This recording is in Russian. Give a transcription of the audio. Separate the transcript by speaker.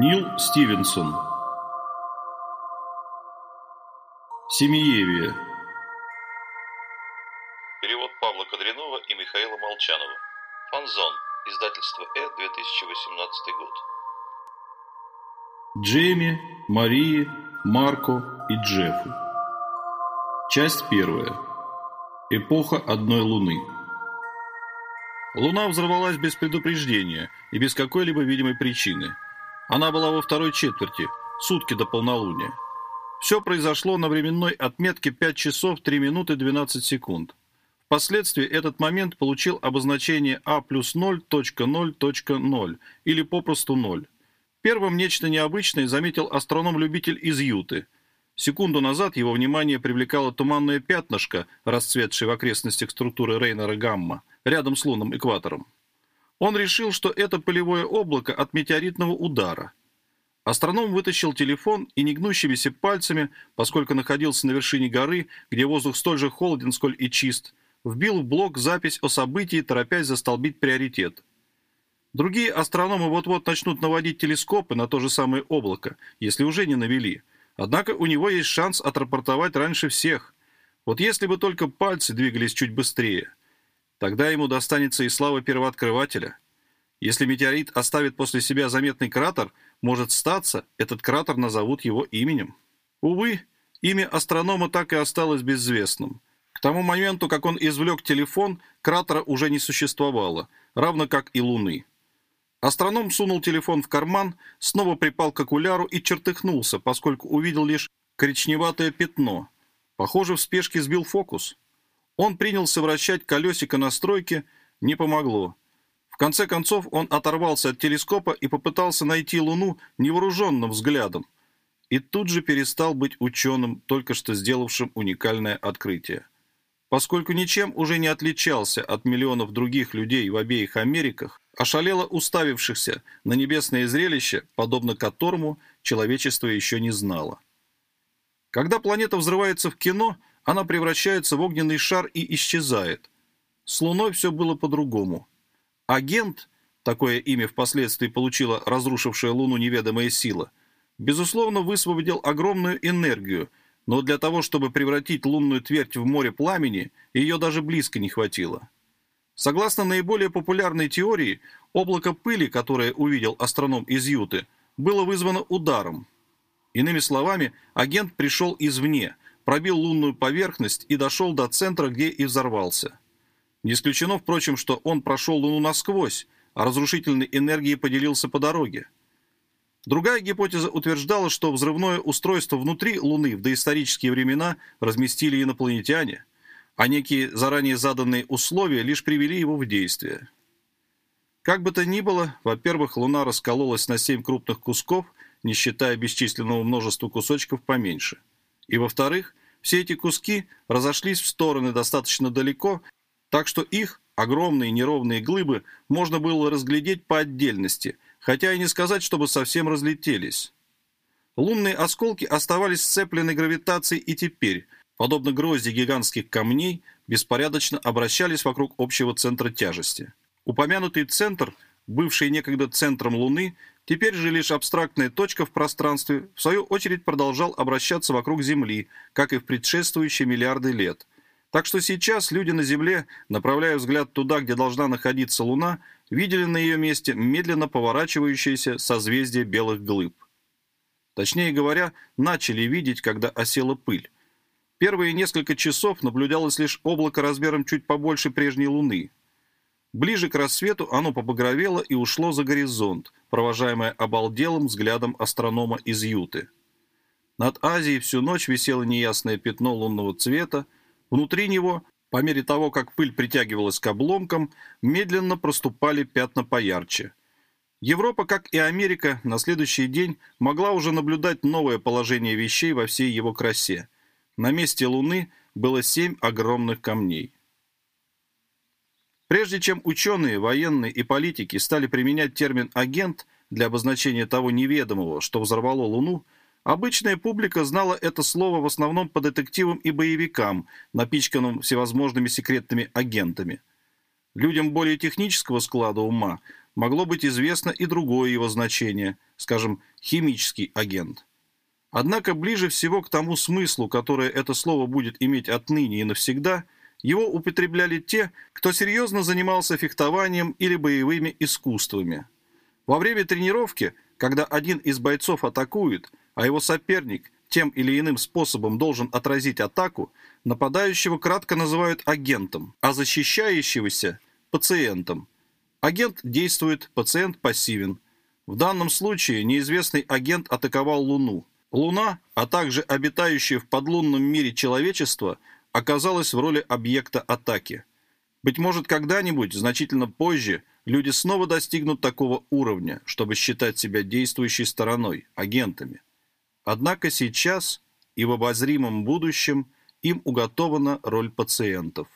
Speaker 1: Нил Стивенсон Семиевия
Speaker 2: Перевод Павла Кадринова и Михаила Молчанова. Фанзон. Издательство Э. 2018 год.
Speaker 1: Джейми, Марии, Марко и Джеффу Часть первая Эпоха одной луны Луна взорвалась без предупреждения и без какой-либо видимой причины – она была во второй четверти, сутки до полнолуния. Все произошло на временной отметке 5 часов 3 минуты 12 секунд. Впоследствии этот момент получил обозначение А плюс 0.0.0 или попросту 0. Первым нечто необычное заметил астроном-любитель из Юты. Секунду назад его внимание привлекало туманное пятнышко, расцветшее в окрестностях структуры Рейнера Гамма, рядом с лунным экватором. Он решил, что это пылевое облако от метеоритного удара. Астроном вытащил телефон и негнущимися пальцами, поскольку находился на вершине горы, где воздух столь же холоден, сколь и чист, вбил в блок запись о событии, торопясь застолбить приоритет. Другие астрономы вот-вот начнут наводить телескопы на то же самое облако, если уже не навели. Однако у него есть шанс отрапортовать раньше всех. Вот если бы только пальцы двигались чуть быстрее – Тогда ему достанется и слава первооткрывателя. Если метеорит оставит после себя заметный кратер, может статься, этот кратер назовут его именем. Увы, имя астронома так и осталось безвестным. К тому моменту, как он извлек телефон, кратера уже не существовало, равно как и Луны. Астроном сунул телефон в карман, снова припал к окуляру и чертыхнулся, поскольку увидел лишь коричневатое пятно. Похоже, в спешке сбил фокус. Он принялся вращать колесико настройки, не помогло. В конце концов он оторвался от телескопа и попытался найти Луну невооруженным взглядом. И тут же перестал быть ученым, только что сделавшим уникальное открытие. Поскольку ничем уже не отличался от миллионов других людей в обеих Америках, ошалело уставившихся на небесное зрелище, подобно которому человечество еще не знало. Когда планета взрывается в кино – она превращается в огненный шар и исчезает. С Луной все было по-другому. Агент, такое имя впоследствии получила разрушившая Луну неведомая сила, безусловно высвободил огромную энергию, но для того, чтобы превратить лунную твердь в море пламени, ее даже близко не хватило. Согласно наиболее популярной теории, облако пыли, которое увидел астроном из Юты, было вызвано ударом. Иными словами, агент пришел извне – пробил лунную поверхность и дошел до центра, где и взорвался. Не исключено, впрочем, что он прошел Луну насквозь, а разрушительной энергией поделился по дороге. Другая гипотеза утверждала, что взрывное устройство внутри Луны в доисторические времена разместили инопланетяне, а некие заранее заданные условия лишь привели его в действие. Как бы то ни было, во-первых, Луна раскололась на семь крупных кусков, не считая бесчисленного множества кусочков поменьше. И во-вторых, все эти куски разошлись в стороны достаточно далеко, так что их, огромные неровные глыбы, можно было разглядеть по отдельности, хотя и не сказать, чтобы совсем разлетелись. Лунные осколки оставались сцеплены гравитацией и теперь, подобно грозди гигантских камней, беспорядочно обращались вокруг общего центра тяжести. Упомянутый центр, бывший некогда центром Луны, Теперь же лишь абстрактная точка в пространстве, в свою очередь, продолжал обращаться вокруг Земли, как и в предшествующие миллиарды лет. Так что сейчас люди на Земле, направляя взгляд туда, где должна находиться Луна, видели на ее месте медленно поворачивающееся созвездие белых глыб. Точнее говоря, начали видеть, когда осела пыль. Первые несколько часов наблюдалось лишь облако размером чуть побольше прежней Луны – Ближе к рассвету оно побагровело и ушло за горизонт, провожаемое обалделым взглядом астронома из Юты. Над Азией всю ночь висело неясное пятно лунного цвета, внутри него, по мере того, как пыль притягивалась к обломкам, медленно проступали пятна поярче. Европа, как и Америка, на следующий день могла уже наблюдать новое положение вещей во всей его красе. На месте Луны было семь огромных камней. Прежде чем ученые, военные и политики стали применять термин «агент» для обозначения того неведомого, что взорвало Луну, обычная публика знала это слово в основном по детективам и боевикам, напичканным всевозможными секретными агентами. Людям более технического склада ума могло быть известно и другое его значение скажем, химический агент. Однако ближе всего к тому смыслу, которое это слово будет иметь отныне и навсегда, его употребляли те, кто серьезно занимался фехтованием или боевыми искусствами. Во время тренировки, когда один из бойцов атакует, а его соперник тем или иным способом должен отразить атаку, нападающего кратко называют агентом, а защищающегося – пациентом. Агент действует, пациент пассивен. В данном случае неизвестный агент атаковал Луну. Луна, а также обитающее в подлунном мире человечество, оказалась в роли объекта атаки. Быть может, когда-нибудь, значительно позже, люди снова достигнут такого уровня, чтобы считать себя действующей стороной, агентами. Однако сейчас и в обозримом будущем им уготована роль пациентов.